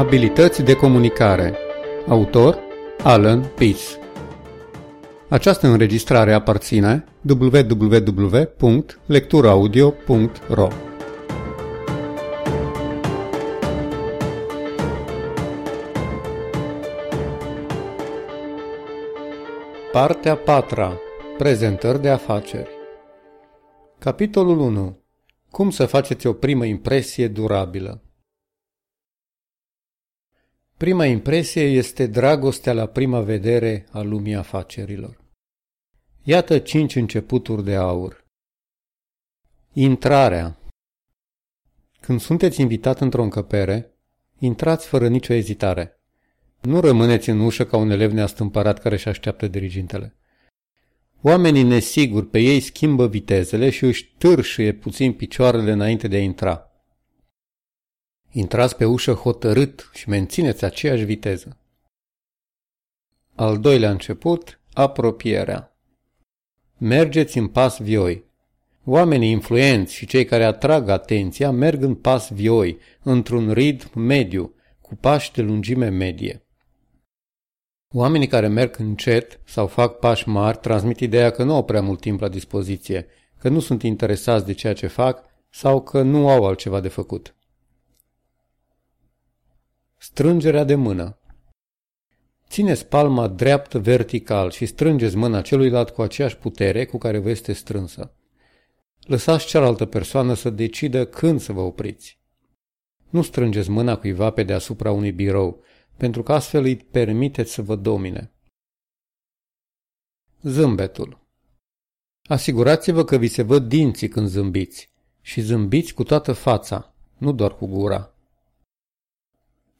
Abilități de comunicare. Autor Alan Peace Această înregistrare aparține www.lecturaudio.ro Partea 4. Prezentări de afaceri. Capitolul 1. Cum să faceți o primă impresie durabilă Prima impresie este dragostea la prima vedere a lumii afacerilor. Iată cinci începuturi de aur. Intrarea Când sunteți invitat într-o încăpere, intrați fără nicio ezitare. Nu rămâneți în ușă ca un elev neastâmpărat care își așteaptă dirigintele. Oamenii nesiguri pe ei schimbă vitezele și își târșuie puțin picioarele înainte de a intra. Intrați pe ușă hotărât și mențineți aceeași viteză. Al doilea început, apropierea. Mergeți în pas vioi. Oamenii influenți și cei care atrag atenția merg în pas vioi, într-un ritm mediu, cu pași de lungime medie. Oamenii care merg încet sau fac pași mari transmit ideea că nu au prea mult timp la dispoziție, că nu sunt interesați de ceea ce fac sau că nu au altceva de făcut. Strângerea de mână Țineți palma dreaptă vertical și strângeți mâna celuilalt cu aceeași putere cu care vă este strânsă. Lăsați cealaltă persoană să decidă când să vă opriți. Nu strângeți mâna cuiva pe deasupra unui birou, pentru că astfel îi permiteți să vă domine. Zâmbetul Asigurați-vă că vi se văd dinții când zâmbiți și zâmbiți cu toată fața, nu doar cu gura.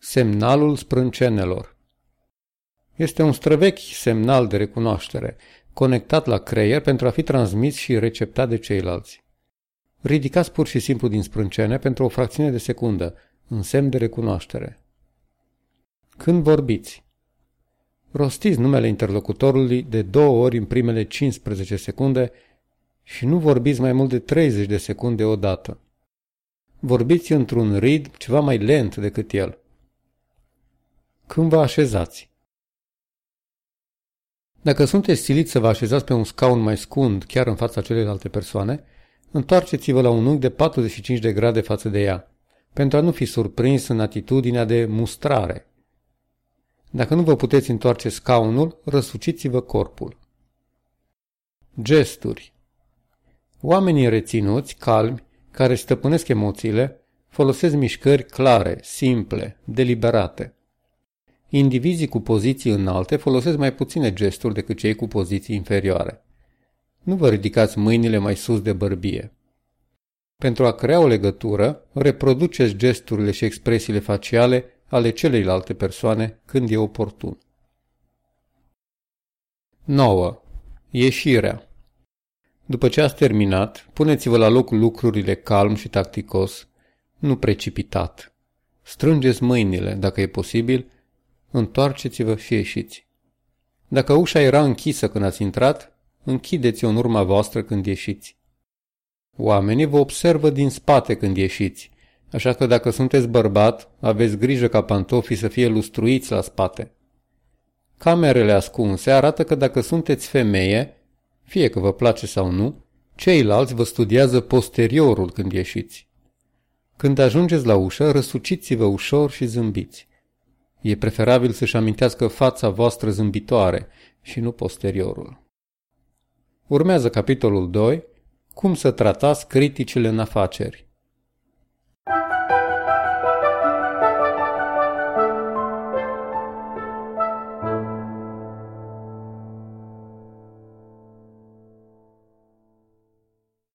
Semnalul sprâncenelor Este un străvechi semnal de recunoaștere, conectat la creier pentru a fi transmis și receptat de ceilalți. Ridicați pur și simplu din sprâncene pentru o fracțiune de secundă, în semn de recunoaștere. Când vorbiți Rostiți numele interlocutorului de două ori în primele 15 secunde și nu vorbiți mai mult de 30 de secunde odată. Vorbiți într-un ritm ceva mai lent decât el. Când vă așezați Dacă sunteți siliți să vă așezați pe un scaun mai scund, chiar în fața celelalte persoane, întoarceți-vă la un unghi de 45 de grade față de ea, pentru a nu fi surprins în atitudinea de mustrare. Dacă nu vă puteți întoarce scaunul, răsuciți-vă corpul. Gesturi Oamenii reținuți, calmi, care stăpânesc emoțiile, folosesc mișcări clare, simple, deliberate. Indivizii cu poziții înalte folosesc mai puține gesturi decât cei cu poziții inferioare. Nu vă ridicați mâinile mai sus de bărbie. Pentru a crea o legătură, reproduceți gesturile și expresiile faciale ale celeilalte persoane când e oportun. 9. Ieșirea După ce ați terminat, puneți-vă la loc lucrurile calm și tacticos, nu precipitat. Strângeți mâinile, dacă e posibil, întoarceți-vă și ieșiți. Dacă ușa era închisă când ați intrat, închideți-o în urma voastră când ieșiți. Oamenii vă observă din spate când ieșiți, așa că dacă sunteți bărbat, aveți grijă ca pantofii să fie lustruiți la spate. Camerele ascunse arată că dacă sunteți femeie, fie că vă place sau nu, ceilalți vă studiază posteriorul când ieșiți. Când ajungeți la ușă, răsuciți-vă ușor și zâmbiți. E preferabil să-și amintească fața voastră zâmbitoare și nu posteriorul. Urmează capitolul 2, cum să tratați criticile în afaceri.